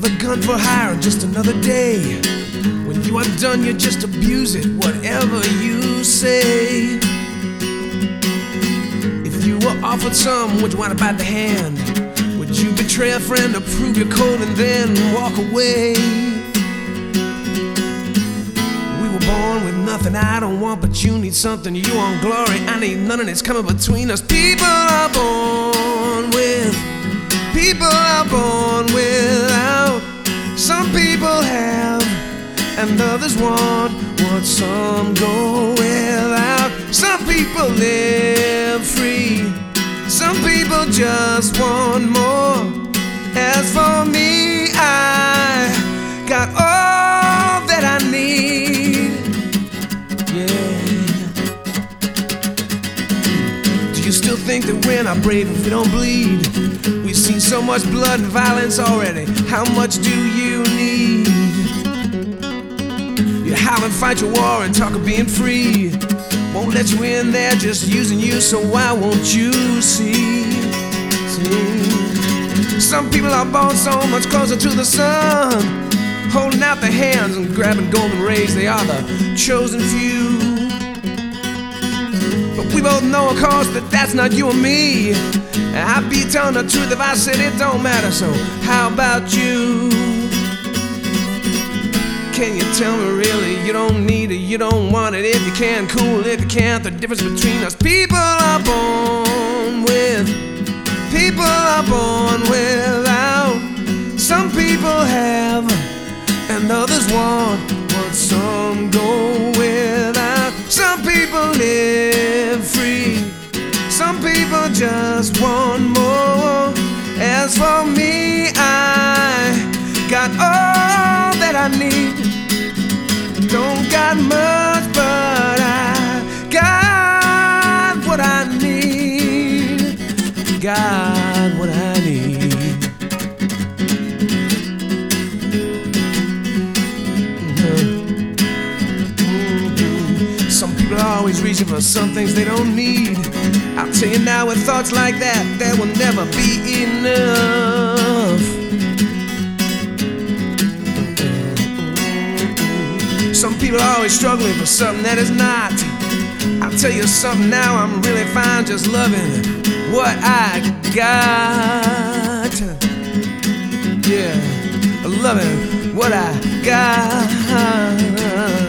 for hire just another day. When you are done, you just abuse it, whatever you say. If you were offered some, would you want to bite the hand? Would you betray a friend to prove you're cold and then walk away? We were born with nothing I don't want, but you need something. You want glory, I need none, and it's coming between us. People are born with, people are born and others want what some go without. Some people live free, some people just want more. As for me, I got all that I need. Yeah. Do you still think that we're not brave if we don't bleed? We've seen so much blood and violence already. How much do you need? And fight your war and talk of being free. Won't let you in there, just using you, so why won't you see? see? Some people are born so much closer to the sun, holding out their hands and grabbing golden rays. They are the chosen few. But we both know, of course, that that's not you and me. I'd be telling the truth if I said it don't matter. So, how about you? Can you tell me really you don't need it, you don't want it? If you can, cool. If you can't, the difference between us people are born with, people are born without. Some people have, and others want what some go without. Some people live free, some people just want more. As for me, I got all that I need. Much, but I got what I need. Got what I need. Some people are always reaching for some things they don't need. I'll tell you now, with thoughts like that, there will never be enough. Some people are always struggling for something that is not. I'll tell you something now, I'm really fine just loving what I got. Yeah, loving what I got.